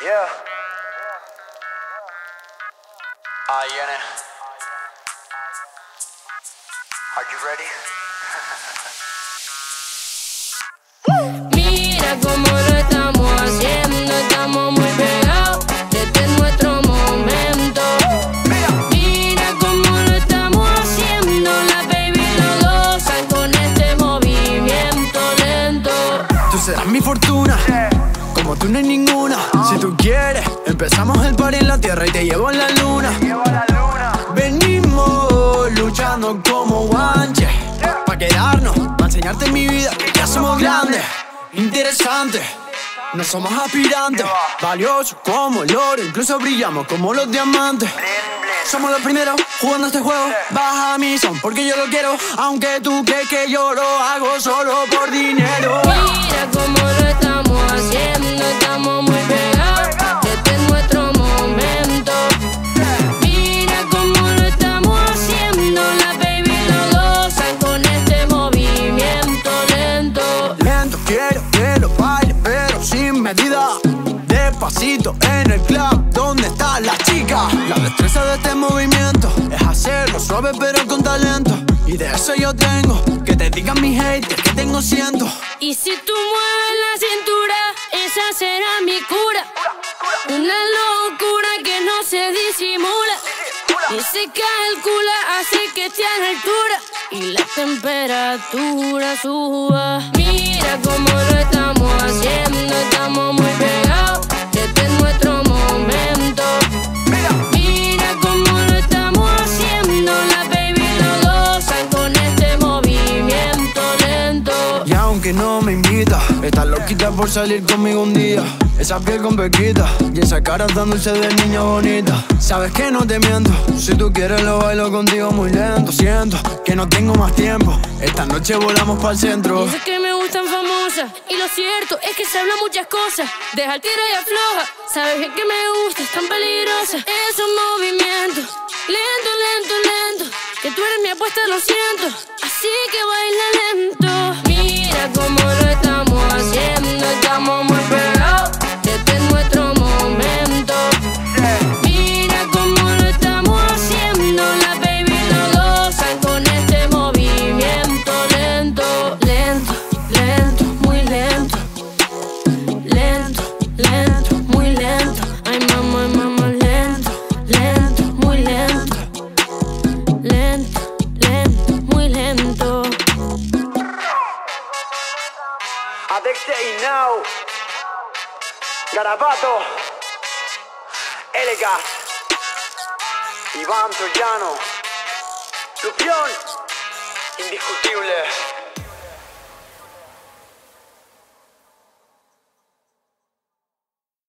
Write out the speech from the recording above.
Yeah. Ahí viene. Are you ready? como tú no hay ninguna. Si tú quieres, empezamos el par en la tierra y te llevo a la luna. Venimos luchando como guanches, pa' quedarnos, pa' enseñarte mi vida ya somos grandes, interesantes. No somos aspirantes, valiosos como el oro, incluso brillamos como los diamantes. Somos los primeros jugando este juego. Baja mi son porque yo lo quiero. Aunque tú crees que yo lo hago solo por dinero. Mira cómo lo estamos haciendo, estamos muy pegados. Este es nuestro momento. Mira cómo lo estamos haciendo, la baby lo gozan con este movimiento lento. Lento quiero que lo baile, pero sin medida. La destreza de este movimiento es hacerlo suave pero con talento. Y de eso yo tengo, que te digan mis haters que tengo cientos. Y si tú mueves la cintura, esa será mi cura. Una locura que no se disimula. Y se calcula, hace que esté a la altura. Y la temperatura suba. Mira cómo lo estamos haciendo, aunque no me invita, estás loquita por salir conmigo un día. Esa piel con pequita y esa cara tan dulce de niña bonita. Sabes que no te miento, si tú quieres lo bailo contigo muy lento. Siento que no tengo más tiempo, esta noche volamos para el centro. Dices que me gustan famosas y lo cierto es que se hablan muchas cosas. Deja el tiro y afloja. Sabes bien que me gusta, es tan peligrosa. Esos movimientos, lento, lento, lento. Que tú eres mi apuesta, lo siento. Así que baila lento. Mira Adexte y Now. Garabato. Elegas. Iván Troyano. Lupión. Indiscutible.